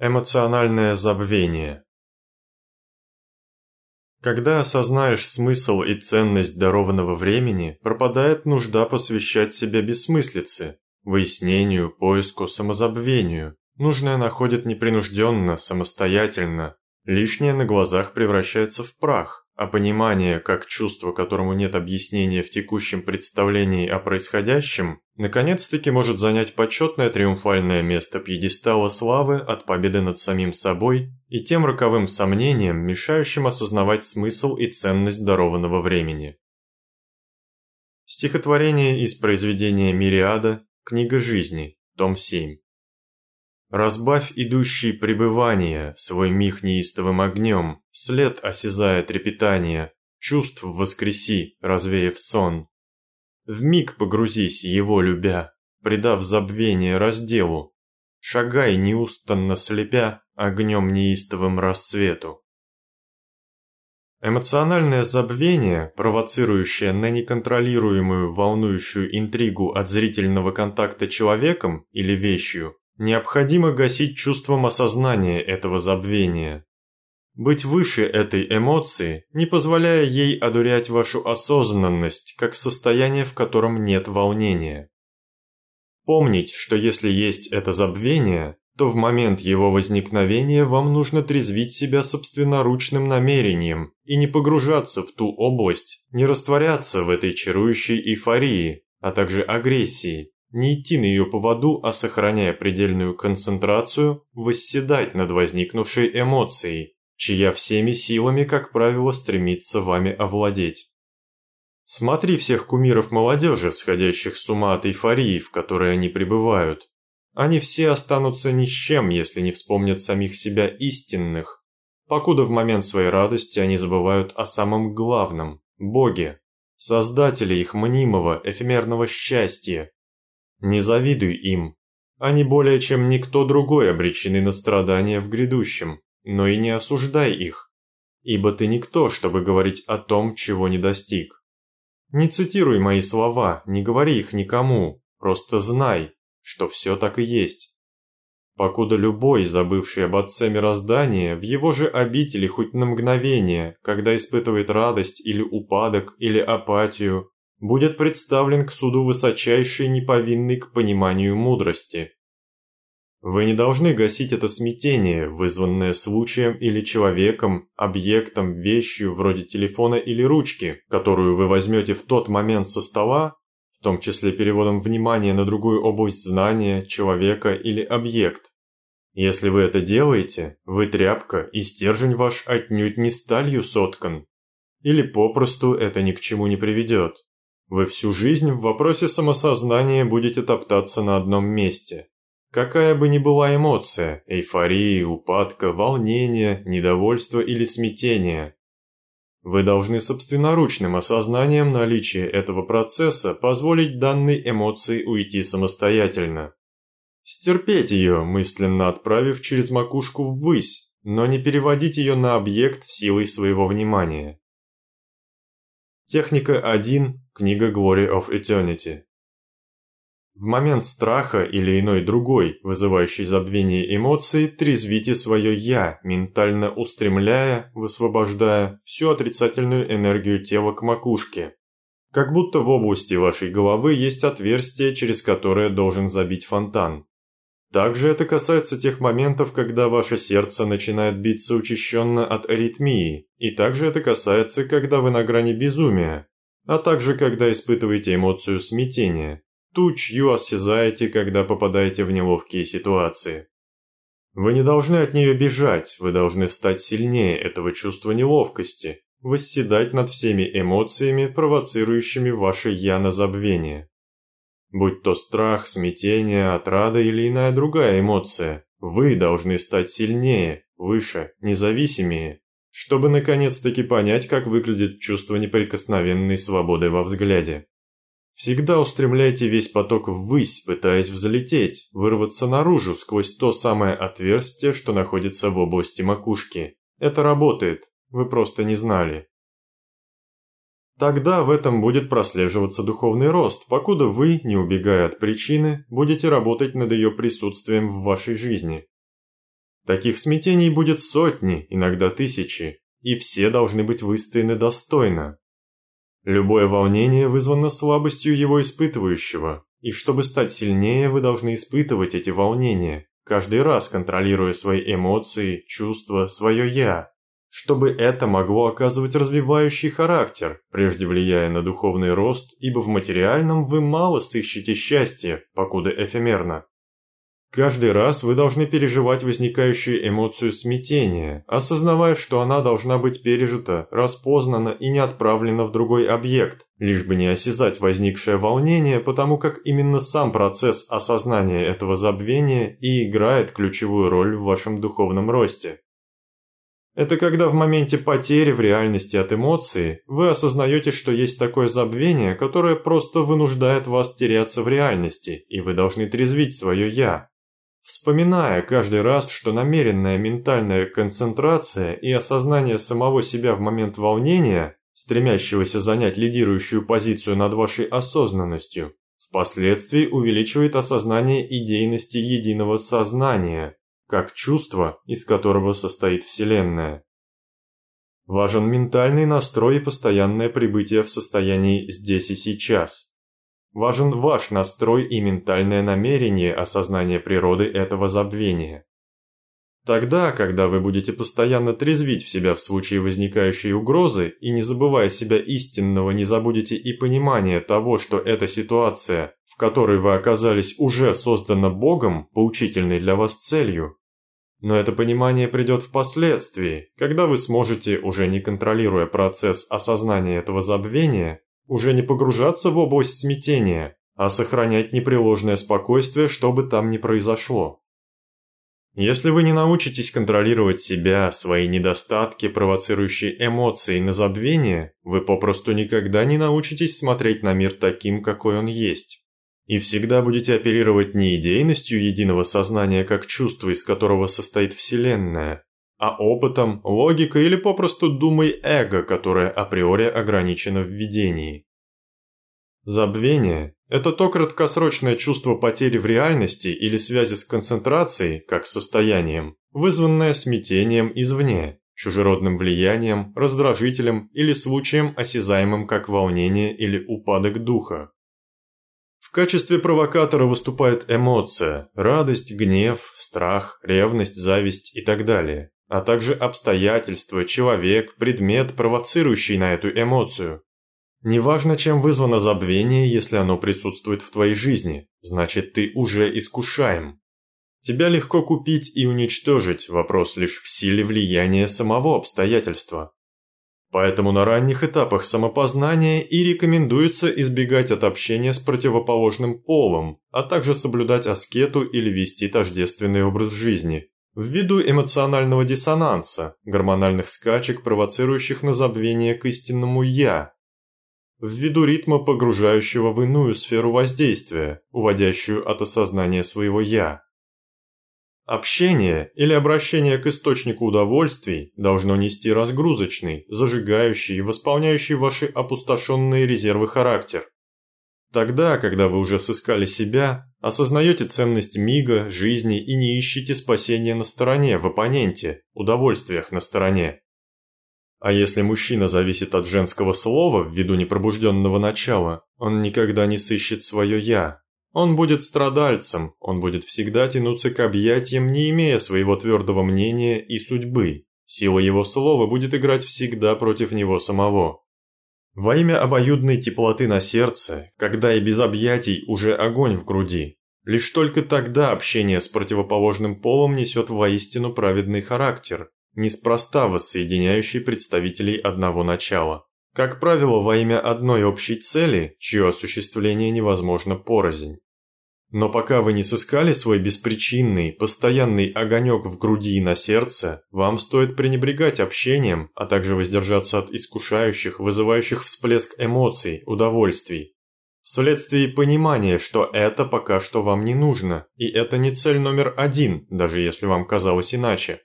Эмоциональное забвение Когда осознаешь смысл и ценность дарованного времени, пропадает нужда посвящать себя бессмыслице, выяснению, поиску, самозабвению. Нужное находит непринужденно, самостоятельно, лишнее на глазах превращается в прах. А понимание, как чувство, которому нет объяснения в текущем представлении о происходящем, наконец-таки может занять почетное триумфальное место пьедестала славы от победы над самим собой и тем роковым сомнением, мешающим осознавать смысл и ценность дарованного времени. Стихотворение из произведения «Мириада», книга жизни, том 7. Разбавь идущий пребывание, свой миг неистовым огнем, след осязая трепетание, чувств воскреси, развеяв сон. В миг погрузись, его любя, предав забвение разделу, шагай неустанно слепя огнем неистовым рассвету. Эмоциональное забвение, провоцирующее на неконтролируемую волнующую интригу от зрительного контакта человеком или вещью, Необходимо гасить чувством осознания этого забвения. Быть выше этой эмоции, не позволяя ей одурять вашу осознанность, как состояние, в котором нет волнения. Помнить, что если есть это забвение, то в момент его возникновения вам нужно трезвить себя собственноручным намерением и не погружаться в ту область, не растворяться в этой чарующей эйфории, а также агрессии, не идти на ее поводу, а сохраняя предельную концентрацию, восседать над возникнувшей эмоцией, чья всеми силами, как правило, стремится вами овладеть. Смотри всех кумиров молодежи, сходящих с ума от эйфории, в которой они пребывают. Они все останутся ни с чем, если не вспомнят самих себя истинных, покуда в момент своей радости они забывают о самом главном – Боге, Создателе их мнимого, эфемерного счастья, не завидуй им. Они более чем никто другой обречены на страдания в грядущем, но и не осуждай их, ибо ты никто, чтобы говорить о том, чего не достиг. Не цитируй мои слова, не говори их никому, просто знай, что все так и есть. Покуда любой, забывший об Отце Мироздания, в его же обители хоть на мгновение, когда испытывает радость или упадок или апатию, будет представлен к суду высочайший неповинный к пониманию мудрости. Вы не должны гасить это смятение, вызванное случаем или человеком, объектом, вещью вроде телефона или ручки, которую вы возьмете в тот момент со стола, в том числе переводом внимания на другую область знания, человека или объект. Если вы это делаете, вы тряпка, и стержень ваш отнюдь не сталью соткан. Или попросту это ни к чему не приведет. Вы всю жизнь в вопросе самосознания будете топтаться на одном месте. Какая бы ни была эмоция – эйфория, упадка, волнение, недовольство или смятение – вы должны собственноручным осознанием наличия этого процесса позволить данной эмоции уйти самостоятельно. Стерпеть ее, мысленно отправив через макушку ввысь, но не переводить ее на объект силой своего внимания. Техника 1. Книга Glory of Eternity. В момент страха или иной другой, вызывающей забвение эмоций, трезвите свое «я», ментально устремляя, высвобождая всю отрицательную энергию тела к макушке. Как будто в области вашей головы есть отверстие, через которое должен забить фонтан. Также это касается тех моментов, когда ваше сердце начинает биться учащенно от аритмии, и также это касается, когда вы на грани безумия, а также когда испытываете эмоцию смятения, ту, чью осязаете, когда попадаете в неловкие ситуации. Вы не должны от нее бежать, вы должны стать сильнее этого чувства неловкости, восседать над всеми эмоциями, провоцирующими ваше «я» на забвение. Будь то страх, смятение, отрада или иная другая эмоция, вы должны стать сильнее, выше, независимее, чтобы наконец-таки понять, как выглядит чувство неприкосновенной свободы во взгляде. Всегда устремляйте весь поток ввысь, пытаясь взлететь, вырваться наружу сквозь то самое отверстие, что находится в области макушки. Это работает, вы просто не знали. Тогда в этом будет прослеживаться духовный рост, покуда вы, не убегая от причины, будете работать над ее присутствием в вашей жизни. Таких смятений будет сотни, иногда тысячи, и все должны быть выстояны достойно. Любое волнение вызвано слабостью его испытывающего, и чтобы стать сильнее, вы должны испытывать эти волнения, каждый раз контролируя свои эмоции, чувства, свое «я», чтобы это могло оказывать развивающий характер, прежде влияя на духовный рост, ибо в материальном вы мало сыщете счастья, покуда эфемерно. Каждый раз вы должны переживать возникающую эмоцию смятения, осознавая, что она должна быть пережита, распознана и не отправлена в другой объект, лишь бы не осязать возникшее волнение, потому как именно сам процесс осознания этого забвения и играет ключевую роль в вашем духовном росте. Это когда в моменте потери в реальности от эмоции вы осознаете, что есть такое забвение, которое просто вынуждает вас теряться в реальности, и вы должны трезвить свое «я», Вспоминая каждый раз, что намеренная ментальная концентрация и осознание самого себя в момент волнения, стремящегося занять лидирующую позицию над вашей осознанностью, впоследствии увеличивает осознание идейности единого сознания, как чувство, из которого состоит Вселенная. Важен ментальный настрой и постоянное прибытие в состоянии «здесь и сейчас». Важен ваш настрой и ментальное намерение осознания природы этого забвения. Тогда, когда вы будете постоянно трезвить в себя в случае возникающей угрозы и не забывая себя истинного, не забудете и понимание того, что эта ситуация, в которой вы оказались, уже создана Богом, поучительной для вас целью. Но это понимание придет впоследствии, когда вы сможете, уже не контролируя процесс осознания этого забвения, уже не погружаться в область смятения, а сохранять непреложное спокойствие, что бы там ни произошло. Если вы не научитесь контролировать себя, свои недостатки, провоцирующие эмоции на забвение, вы попросту никогда не научитесь смотреть на мир таким, какой он есть. И всегда будете оперировать не идейностью единого сознания как чувство, из которого состоит Вселенная, а опытом, логикой или попросту думой эго, которое априори ограничено в видении. Забвение – это то краткосрочное чувство потери в реальности или связи с концентрацией, как состоянием, вызванное смятением извне, чужеродным влиянием, раздражителем или случаем, осязаемым как волнение или упадок духа. В качестве провокатора выступает эмоция – радость, гнев, страх, ревность, зависть и так далее а также обстоятельства, человек, предмет, провоцирующий на эту эмоцию. Неважно, чем вызвано забвение, если оно присутствует в твоей жизни, значит ты уже искушаем. Тебя легко купить и уничтожить, вопрос лишь в силе влияния самого обстоятельства. Поэтому на ранних этапах самопознания и рекомендуется избегать от общения с противоположным полом, а также соблюдать аскету или вести тождественный образ жизни, Ввиду эмоционального диссонанса, гормональных скачек, провоцирующих на забвение к истинному «я», ввиду ритма, погружающего в иную сферу воздействия, уводящую от осознания своего «я». Общение или обращение к источнику удовольствий должно нести разгрузочный, зажигающий и восполняющий ваши опустошенные резервы характер. Тогда, когда вы уже сыскали себя, осознаете ценность мига, жизни и не ищете спасения на стороне, в оппоненте, удовольствиях на стороне. А если мужчина зависит от женского слова ввиду непробужденного начала, он никогда не сыщет свое «я». Он будет страдальцем, он будет всегда тянуться к объятиям, не имея своего твердого мнения и судьбы. Сила его слова будет играть всегда против него самого. Во имя обоюдной теплоты на сердце, когда и без объятий уже огонь в груди, лишь только тогда общение с противоположным полом несет воистину праведный характер, неспроста воссоединяющий представителей одного начала. Как правило, во имя одной общей цели, чье осуществление невозможно порознь. Но пока вы не сыскали свой беспричинный, постоянный огонек в груди и на сердце, вам стоит пренебрегать общением, а также воздержаться от искушающих, вызывающих всплеск эмоций, удовольствий. Вследствие понимания, что это пока что вам не нужно, и это не цель номер один, даже если вам казалось иначе.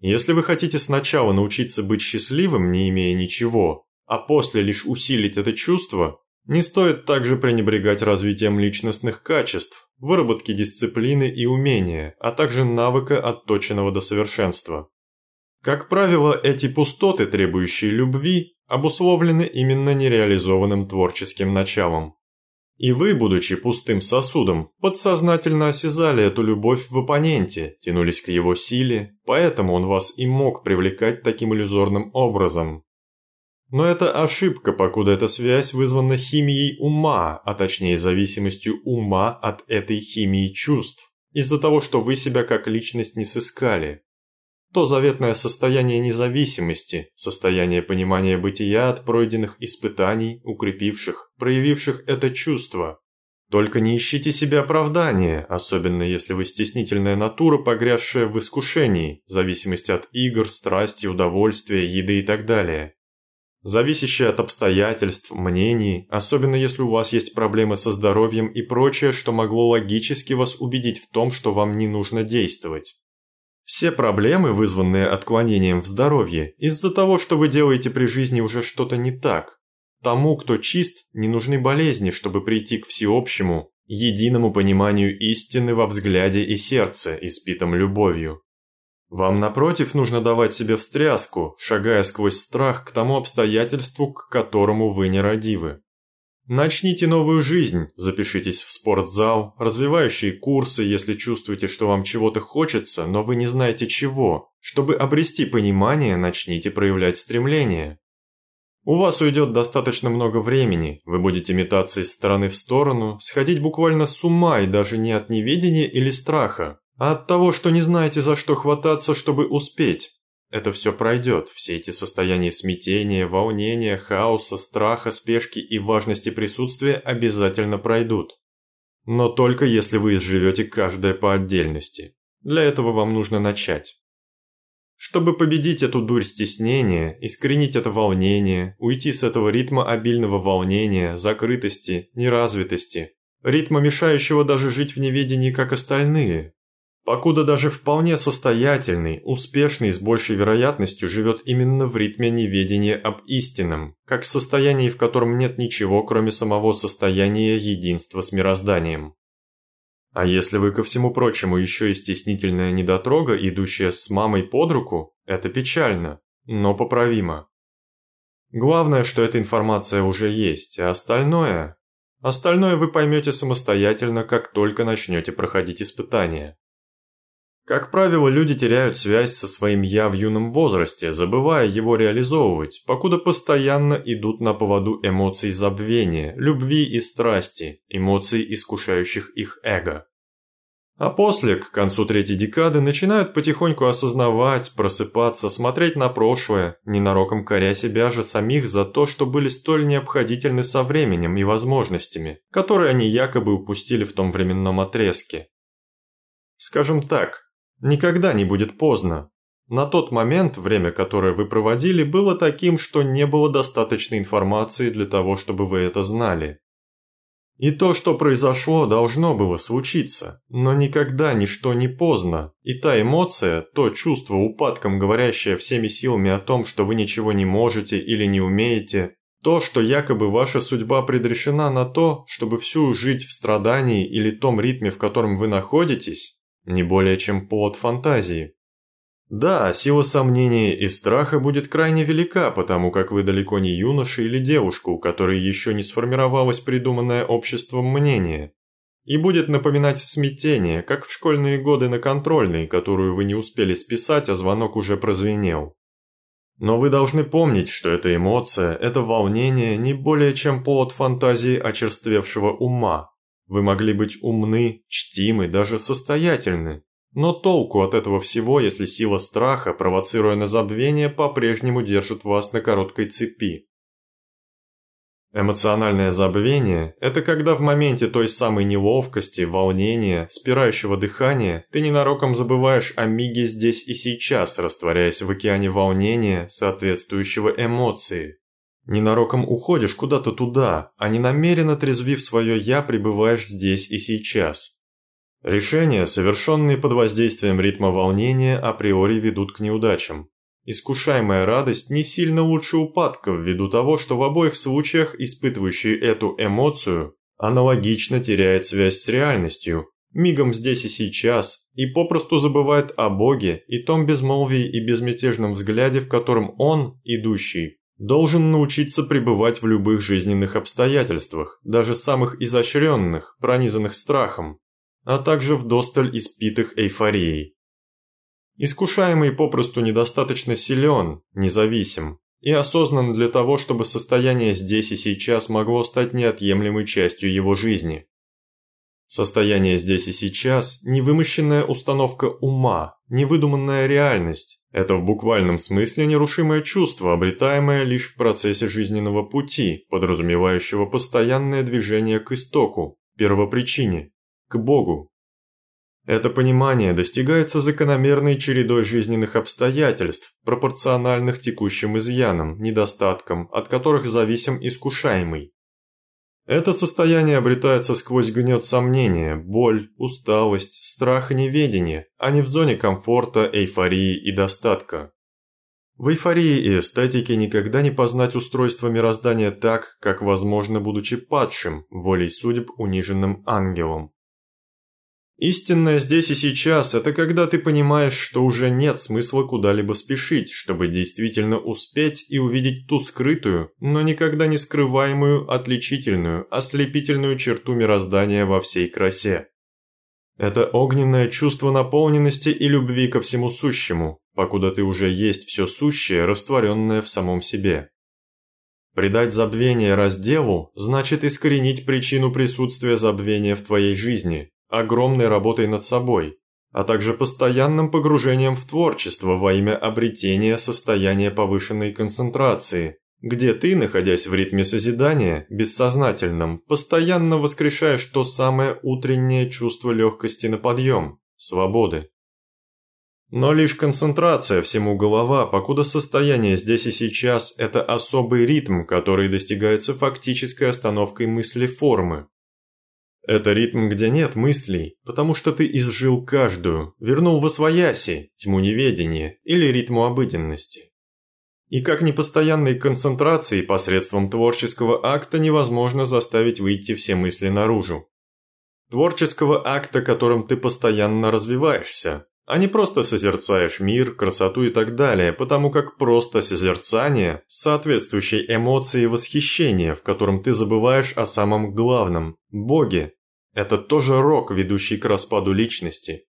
Если вы хотите сначала научиться быть счастливым, не имея ничего, а после лишь усилить это чувство, Не стоит также пренебрегать развитием личностных качеств, выработки дисциплины и умения, а также навыка отточенного до совершенства. Как правило, эти пустоты, требующие любви, обусловлены именно нереализованным творческим началом. И вы, будучи пустым сосудом, подсознательно осязали эту любовь в оппоненте, тянулись к его силе, поэтому он вас и мог привлекать таким иллюзорным образом. Но это ошибка, покуда эта связь вызвана химией ума, а точнее зависимостью ума от этой химии чувств, из-за того, что вы себя как личность не сыскали. То заветное состояние независимости, состояние понимания бытия от пройденных испытаний, укрепивших, проявивших это чувство. Только не ищите себе оправдания, особенно если вы стеснительная натура, погрязшая в искушении, зависимости от игр, страсти, удовольствия, еды и так далее зависящее от обстоятельств, мнений, особенно если у вас есть проблемы со здоровьем и прочее, что могло логически вас убедить в том, что вам не нужно действовать. Все проблемы, вызванные отклонением в здоровье, из-за того, что вы делаете при жизни уже что-то не так. Тому, кто чист, не нужны болезни, чтобы прийти к всеобщему, единому пониманию истины во взгляде и сердце, испитом любовью. Вам, напротив, нужно давать себе встряску, шагая сквозь страх к тому обстоятельству, к которому вы нерадивы. Начните новую жизнь, запишитесь в спортзал, развивающие курсы, если чувствуете, что вам чего-то хочется, но вы не знаете чего. Чтобы обрести понимание, начните проявлять стремление. У вас уйдет достаточно много времени, вы будете метаться из стороны в сторону, сходить буквально с ума и даже не от неведения или страха, а от того, что не знаете, за что хвататься, чтобы успеть. Это все пройдет, все эти состояния смятения, волнения, хаоса, страха, спешки и важности присутствия обязательно пройдут. Но только если вы изживете каждое по отдельности. Для этого вам нужно начать. Чтобы победить эту дурь стеснения, искоренить это волнение, уйти с этого ритма обильного волнения, закрытости, неразвитости, ритма, мешающего даже жить в неведении, как остальные, Покуда даже вполне состоятельный, успешный с большей вероятностью живет именно в ритме неведения об истинном, как состоянии, в котором нет ничего, кроме самого состояния единства с мирозданием. А если вы ко всему прочему еще и стеснительная недотрога, идущая с мамой под руку, это печально, но поправимо. Главное, что эта информация уже есть, а остальное... Остальное вы поймете самостоятельно, как только начнете проходить испытания. Как правило, люди теряют связь со своим «я» в юном возрасте, забывая его реализовывать, покуда постоянно идут на поводу эмоций забвения, любви и страсти, эмоций, искушающих их эго. А после, к концу третьей декады, начинают потихоньку осознавать, просыпаться, смотреть на прошлое, ненароком коря себя же самих за то, что были столь необходительны со временем и возможностями, которые они якобы упустили в том временном отрезке. Скажем так, Никогда не будет поздно. На тот момент время, которое вы проводили, было таким, что не было достаточной информации для того, чтобы вы это знали. И то, что произошло, должно было случиться, но никогда ничто не поздно, и та эмоция, то чувство упадком, говорящее всеми силами о том, что вы ничего не можете или не умеете, то, что якобы ваша судьба предрешена на то, чтобы всю жить в страдании или том ритме, в котором вы находитесь, не более чем плод фантазии. Да, сила сомнения и страха будет крайне велика, потому как вы далеко не юноша или девушка, у которой еще не сформировалось придуманное обществом мнение, и будет напоминать смятение, как в школьные годы на контрольной, которую вы не успели списать, а звонок уже прозвенел. Но вы должны помнить, что эта эмоция, это волнение не более чем плод фантазии очерствевшего ума, вы могли быть умны, чтимы, даже состоятельны. Но толку от этого всего, если сила страха, провоцируя на забвение, по-прежнему держит вас на короткой цепи. Эмоциональное забвение – это когда в моменте той самой неловкости, волнения, спирающего дыхания, ты ненароком забываешь о миге здесь и сейчас, растворяясь в океане волнения, соответствующего эмоции. Ненароком уходишь куда-то туда, а не намеренно трезвив свое «я» пребываешь здесь и сейчас. Решения, совершенные под воздействием ритма волнения, априори ведут к неудачам. Искушаемая радость не сильно лучше упадка ввиду того, что в обоих случаях испытывающий эту эмоцию аналогично теряет связь с реальностью, мигом здесь и сейчас, и попросту забывает о Боге и том безмолвии и безмятежном взгляде, в котором он, идущий, должен научиться пребывать в любых жизненных обстоятельствах, даже самых изощренных, пронизанных страхом, а также в досталь испитых эйфорией. Искушаемый попросту недостаточно силен, независим и осознан для того, чтобы состояние здесь и сейчас могло стать неотъемлемой частью его жизни. Состояние здесь и сейчас – невымышленная установка ума, невыдуманная реальность. Это в буквальном смысле нерушимое чувство, обретаемое лишь в процессе жизненного пути, подразумевающего постоянное движение к истоку, первопричине, к Богу. Это понимание достигается закономерной чередой жизненных обстоятельств, пропорциональных текущим изъянам, недостаткам, от которых зависим искушаемый. Это состояние обретается сквозь гнет сомнения, боль, усталость, страх и неведение, а не в зоне комфорта, эйфории и достатка. В эйфории и эстетике никогда не познать устройство мироздания так, как возможно, будучи падшим, волей судеб униженным ангелом. Истинное здесь и сейчас – это когда ты понимаешь, что уже нет смысла куда-либо спешить, чтобы действительно успеть и увидеть ту скрытую, но никогда не скрываемую, отличительную, ослепительную черту мироздания во всей красе. Это огненное чувство наполненности и любви ко всему сущему, покуда ты уже есть все сущее, растворенное в самом себе. Придать забвение разделу значит искоренить причину присутствия забвения в твоей жизни, огромной работой над собой, а также постоянным погружением в творчество во имя обретения состояния повышенной концентрации, где ты, находясь в ритме созидания, бессознательном, постоянно воскрешаешь то самое утреннее чувство легкости на подъем, свободы. Но лишь концентрация всему голова, покуда состояние здесь и сейчас – это особый ритм, который достигается фактической остановкой мысли формы, это ритм, где нет мыслей, потому что ты изжил каждую, вернул во свояси, тьму неведения или ритму обыденности. И как непостоянной концентрации посредством творческого акта невозможно заставить выйти все мысли наружу. Творческого акта, которым ты постоянно развиваешься, а не просто созерцаешь мир, красоту и так далее, потому как просто созерцание, соответствующей эмоции восхищения, в котором ты забываешь о самом главном – Боге. Это тоже рок, ведущий к распаду личности.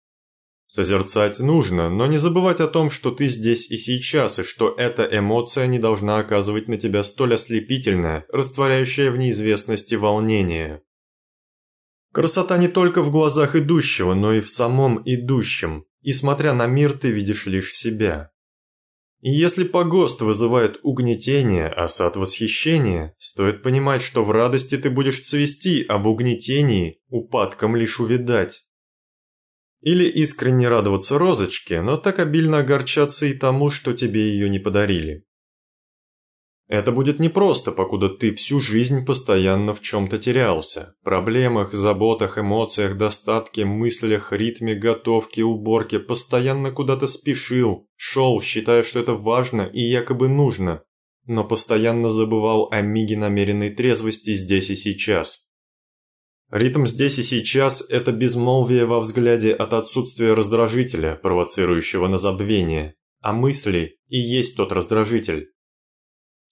Созерцать нужно, но не забывать о том, что ты здесь и сейчас, и что эта эмоция не должна оказывать на тебя столь ослепительное, растворяющее в неизвестности волнение. Красота не только в глазах идущего, но и в самом идущем, и смотря на мир ты видишь лишь себя. И если погост вызывает угнетение, а сад восхищение, стоит понимать, что в радости ты будешь цвести, а в угнетении упадком лишь увидать. Или искренне радоваться розочке, но так обильно огорчаться и тому, что тебе ее не подарили. Это будет непросто, покуда ты всю жизнь постоянно в чем-то терялся. Проблемах, заботах, эмоциях, достатке, мыслях, ритме, готовке, уборке, постоянно куда-то спешил, шел, считая, что это важно и якобы нужно, но постоянно забывал о миге намеренной трезвости здесь и сейчас. Ритм здесь и сейчас – это безмолвие во взгляде от отсутствия раздражителя, провоцирующего на забвение, а мысли и есть тот раздражитель.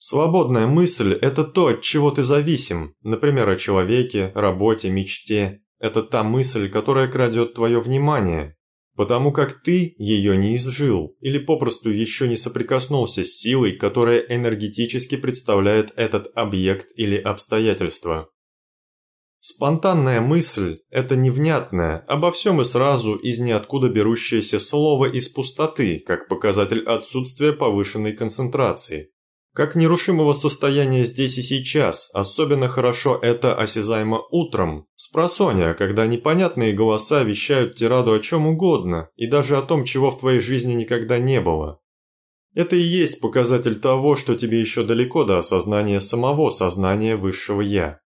Свободная мысль – это то, от чего ты зависим, например, о человеке, работе, мечте. Это та мысль, которая крадет твое внимание, потому как ты ее не изжил или попросту еще не соприкоснулся с силой, которая энергетически представляет этот объект или обстоятельство. Спонтанная мысль – это невнятное, обо всем и сразу из ниоткуда берущееся слово из пустоты, как показатель отсутствия повышенной концентрации. Как нерушимого состояния здесь и сейчас, особенно хорошо это осязаемо утром, с просонья, когда непонятные голоса вещают тираду о чем угодно, и даже о том, чего в твоей жизни никогда не было. Это и есть показатель того, что тебе еще далеко до осознания самого сознания высшего «я».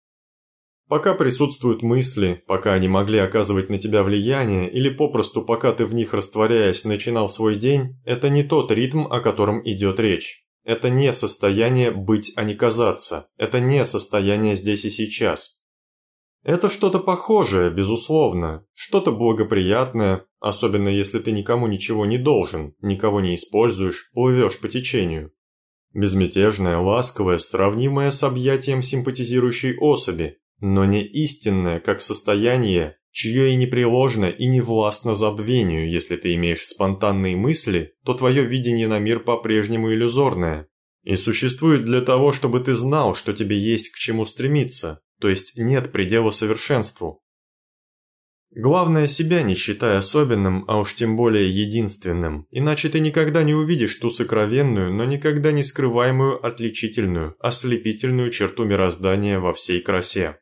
Пока присутствуют мысли, пока они могли оказывать на тебя влияние, или попросту пока ты в них растворяясь начинал свой день, это не тот ритм, о котором идет речь. Это не состояние быть, а не казаться. Это не состояние здесь и сейчас. Это что-то похожее, безусловно, что-то благоприятное, особенно если ты никому ничего не должен, никого не используешь, плывешь по течению. Безмятежное, ласковое, сравнимое с объятием симпатизирующей особи, но не истинное, как состояние, чье и непреложно, и не властно забвению, если ты имеешь спонтанные мысли, то твое видение на мир по-прежнему иллюзорное. И существует для того, чтобы ты знал, что тебе есть к чему стремиться, то есть нет предела совершенству. Главное себя не считай особенным, а уж тем более единственным, иначе ты никогда не увидишь ту сокровенную, но никогда не скрываемую отличительную, ослепительную черту мироздания во всей красе.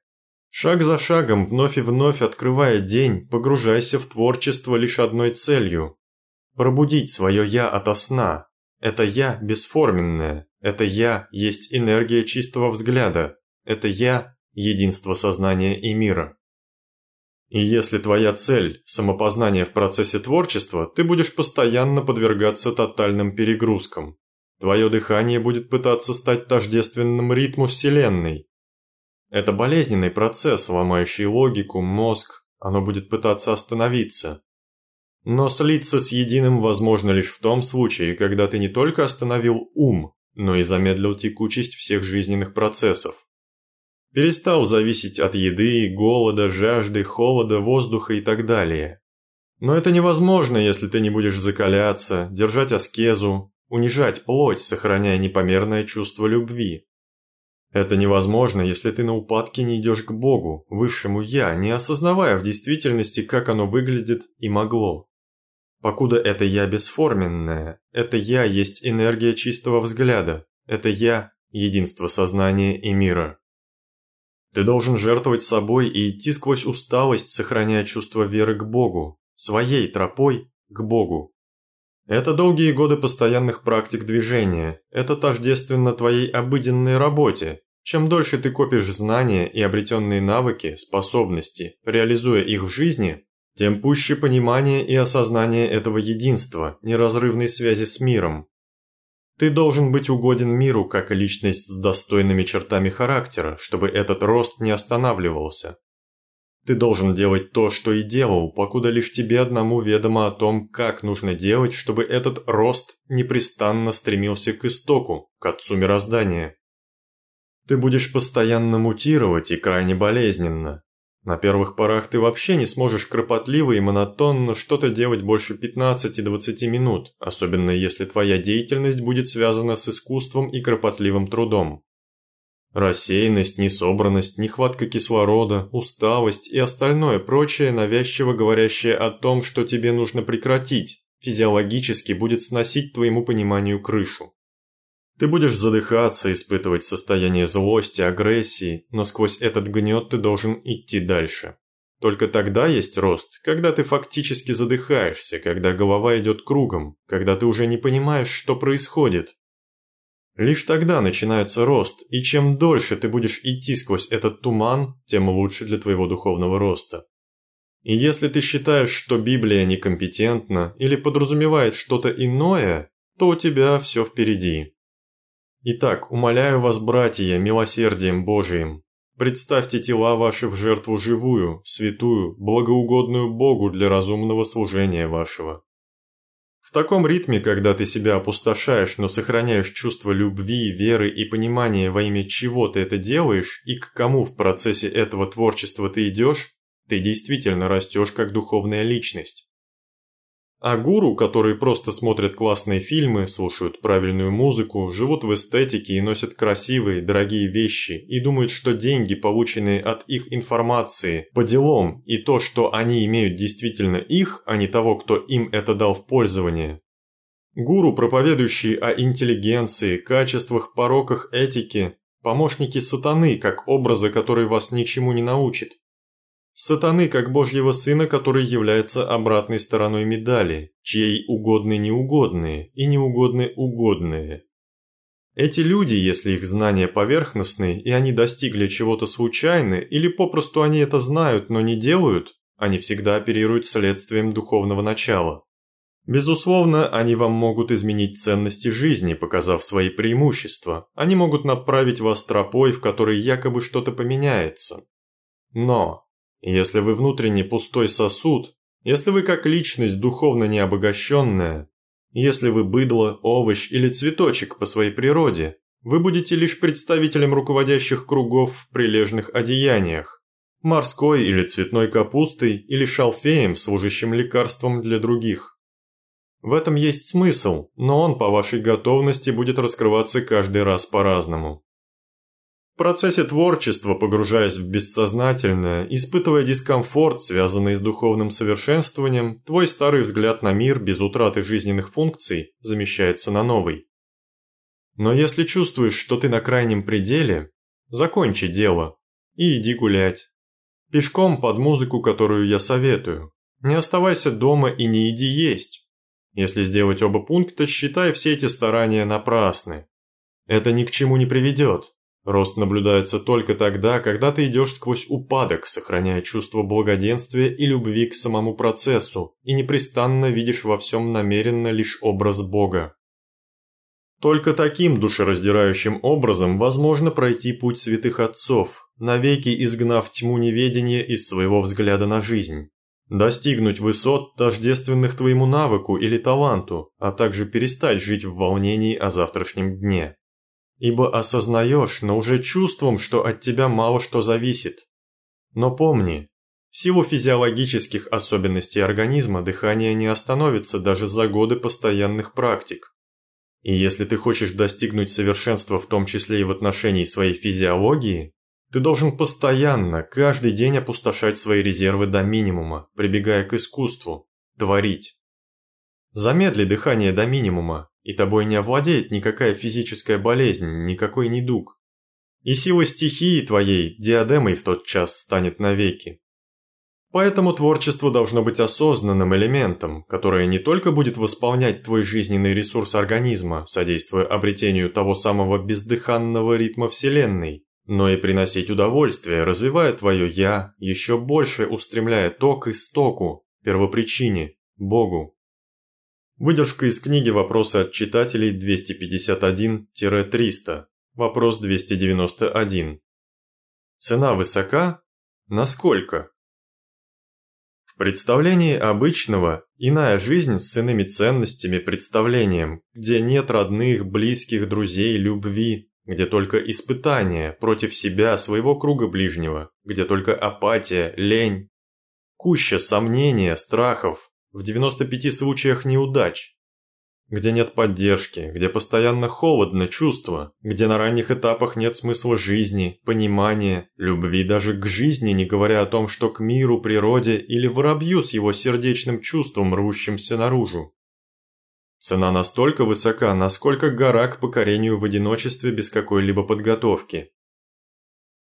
Шаг за шагом, вновь и вновь открывая день, погружайся в творчество лишь одной целью – пробудить свое «я» ото сна. Это «я» бесформенное, это «я» есть энергия чистого взгляда, это «я» – единство сознания и мира. И если твоя цель – самопознание в процессе творчества, ты будешь постоянно подвергаться тотальным перегрузкам. Твое дыхание будет пытаться стать тождественным ритму Вселенной, это болезненный процесс, ломающий логику, мозг, оно будет пытаться остановиться. Но слиться с единым возможно лишь в том случае, когда ты не только остановил ум, но и замедлил текучесть всех жизненных процессов. Перестал зависеть от еды, голода, жажды, холода, воздуха и так далее. Но это невозможно, если ты не будешь закаляться, держать аскезу, унижать плоть, сохраняя непомерное чувство любви. Это невозможно, если ты на упадке не идешь к Богу, высшему Я, не осознавая в действительности, как оно выглядит и могло. Покуда это Я бесформенное, это Я есть энергия чистого взгляда, это Я – единство сознания и мира. Ты должен жертвовать собой и идти сквозь усталость, сохраняя чувство веры к Богу, своей тропой к Богу. Это долгие годы постоянных практик движения, это тождественно твоей обыденной работе, чем дольше ты копишь знания и обретенные навыки, способности, реализуя их в жизни, тем пуще понимание и осознание этого единства, неразрывной связи с миром. Ты должен быть угоден миру как личность с достойными чертами характера, чтобы этот рост не останавливался. Ты должен делать то, что и делал, покуда лишь тебе одному ведомо о том, как нужно делать, чтобы этот рост непрестанно стремился к истоку, к отцу мироздания. Ты будешь постоянно мутировать и крайне болезненно. На первых порах ты вообще не сможешь кропотливо и монотонно что-то делать больше 15-20 минут, особенно если твоя деятельность будет связана с искусством и кропотливым трудом. Рассеянность, несобранность, нехватка кислорода, усталость и остальное прочее, навязчиво говорящее о том, что тебе нужно прекратить, физиологически будет сносить твоему пониманию крышу. Ты будешь задыхаться, испытывать состояние злости, агрессии, но сквозь этот гнет ты должен идти дальше. Только тогда есть рост, когда ты фактически задыхаешься, когда голова идет кругом, когда ты уже не понимаешь, что происходит. Лишь тогда начинается рост, и чем дольше ты будешь идти сквозь этот туман, тем лучше для твоего духовного роста. И если ты считаешь, что Библия некомпетентна или подразумевает что-то иное, то у тебя все впереди. Итак, умоляю вас, братья, милосердием Божиим, представьте тела ваши в жертву живую, святую, благоугодную Богу для разумного служения вашего. Таком ритме, когда ты себя опустошаешь, но сохраняешь чувство любви, веры и понимания во имя чего ты это делаешь и к кому в процессе этого творчества ты идешь, ты действительно растешь как духовная личность. А гуру, которые просто смотрят классные фильмы, слушают правильную музыку, живут в эстетике и носят красивые, дорогие вещи, и думают, что деньги, полученные от их информации, по делам, и то, что они имеют действительно их, а не того, кто им это дал в пользование. Гуру, проповедующие о интеллигенции, качествах, пороках этики, помощники сатаны, как образы, которые вас ничему не научат. Сатаны как Божьего Сына, который является обратной стороной медали, чьей угодны неугодные и неугодны угодные. Эти люди, если их знания поверхностны и они достигли чего-то случайно, или попросту они это знают, но не делают, они всегда оперируют следствием духовного начала. Безусловно, они вам могут изменить ценности жизни, показав свои преимущества. Они могут направить вас тропой, в которой якобы что-то поменяется. Но, если вы внутренне пустой сосуд, если вы как личность духовно необогащенная, если вы быдло, овощ или цветочек по своей природе, вы будете лишь представителем руководящих кругов в прилежных одеяниях, морской или цветной капустой или шалфеем, служащим лекарством для других. В этом есть смысл, но он по вашей готовности будет раскрываться каждый раз по-разному. В процессе творчества, погружаясь в бессознательное, испытывая дискомфорт, связанный с духовным совершенствованием, твой старый взгляд на мир без утраты жизненных функций замещается на новый. Но если чувствуешь, что ты на крайнем пределе, закончи дело и иди гулять. Пешком под музыку, которую я советую. Не оставайся дома и не иди есть. Если сделать оба пункта, считай все эти старания напрасны. Это ни к чему не приведет. Рост наблюдается только тогда, когда ты идешь сквозь упадок, сохраняя чувство благоденствия и любви к самому процессу, и непрестанно видишь во всем намеренно лишь образ Бога. Только таким душераздирающим образом возможно пройти путь святых отцов, навеки изгнав тьму неведения из своего взгляда на жизнь. Достигнуть высот, тождественных твоему навыку или таланту, а также перестать жить в волнении о завтрашнем дне ибо осознаешь, но уже чувством, что от тебя мало что зависит. Но помни, в силу физиологических особенностей организма дыхание не остановится даже за годы постоянных практик. И если ты хочешь достигнуть совершенства в том числе и в отношении своей физиологии, ты должен постоянно, каждый день опустошать свои резервы до минимума, прибегая к искусству, творить. Замедли дыхание до минимума, и тобой не овладеет никакая физическая болезнь, никакой недуг. И сила стихии твоей диадемой в тот час станет навеки. Поэтому творчество должно быть осознанным элементом, которое не только будет восполнять твой жизненный ресурс организма, содействуя обретению того самого бездыханного ритма Вселенной, но и приносить удовольствие, развивая твое «я», еще больше устремляя ток истоку, первопричине, Богу. Выдержка из книги «Вопросы от читателей 251-300». Вопрос 291. Цена высока? Насколько? В представлении обычного иная жизнь с иными ценностями представлением, где нет родных, близких, друзей, любви, где только испытания против себя, своего круга ближнего, где только апатия, лень, куща сомнения, страхов, в 95 случаях неудач, где нет поддержки, где постоянно холодно чувство, где на ранних этапах нет смысла жизни, понимания, любви даже к жизни, не говоря о том, что к миру, природе или воробью с его сердечным чувством, рвущимся наружу. Цена настолько высока, насколько гора к покорению в одиночестве без какой-либо подготовки.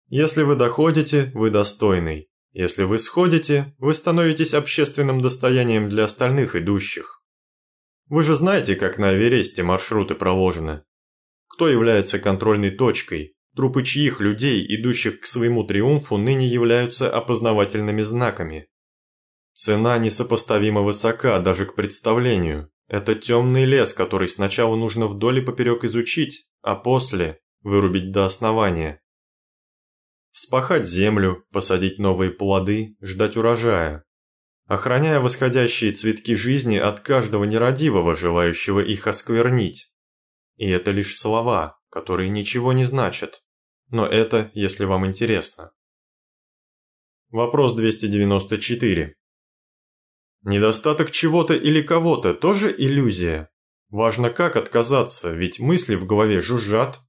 Если вы доходите, вы достойный. Если вы сходите, вы становитесь общественным достоянием для остальных идущих. Вы же знаете, как на Эвересте маршруты проложены. Кто является контрольной точкой, трупы чьих людей, идущих к своему триумфу, ныне являются опознавательными знаками. Цена несопоставимо высока даже к представлению. Это темный лес, который сначала нужно вдоль и поперек изучить, а после вырубить до основания. Вспахать землю, посадить новые плоды, ждать урожая. Охраняя восходящие цветки жизни от каждого нерадивого, желающего их осквернить. И это лишь слова, которые ничего не значат. Но это, если вам интересно. Вопрос 294. Недостаток чего-то или кого-то тоже иллюзия? Важно как отказаться, ведь мысли в голове жужжат,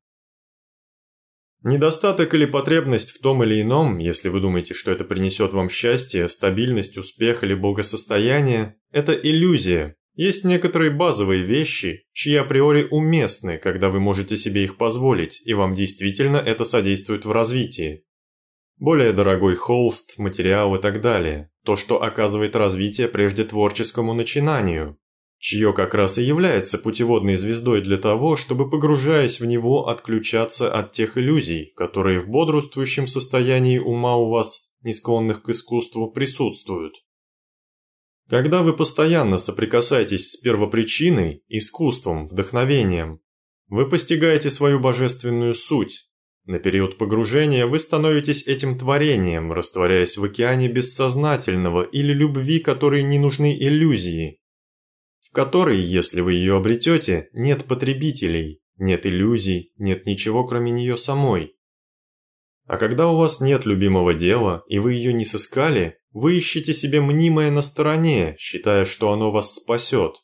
Недостаток или потребность в том или ином, если вы думаете, что это принесет вам счастье, стабильность, успех или благосостояние, это иллюзия. Есть некоторые базовые вещи, чьи априори уместны, когда вы можете себе их позволить, и вам действительно это содействует в развитии. Более дорогой холст, материал и так далее. То, что оказывает развитие прежде творческому начинанию. Чье как раз и является путеводной звездой для того, чтобы, погружаясь в него, отключаться от тех иллюзий, которые в бодрствующем состоянии ума у вас, не склонных к искусству, присутствуют. Когда вы постоянно соприкасаетесь с первопричиной, искусством, вдохновением, вы постигаете свою божественную суть. На период погружения вы становитесь этим творением, растворяясь в океане бессознательного или любви, которой не нужны иллюзии, в которой, если вы ее обретете, нет потребителей, нет иллюзий, нет ничего кроме нее самой. А когда у вас нет любимого дела, и вы ее не сыскали, вы ищете себе мнимое на стороне, считая, что оно вас спасет.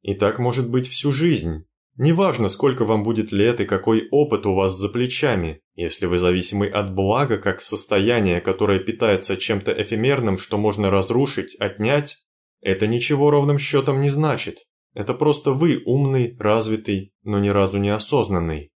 И так может быть всю жизнь. Неважно, сколько вам будет лет и какой опыт у вас за плечами, если вы зависимы от блага как состояния, которое питается чем-то эфемерным, что можно разрушить, отнять, это ничего ровным счетом не значит. Это просто вы умный, развитый, но ни разу не осознанный.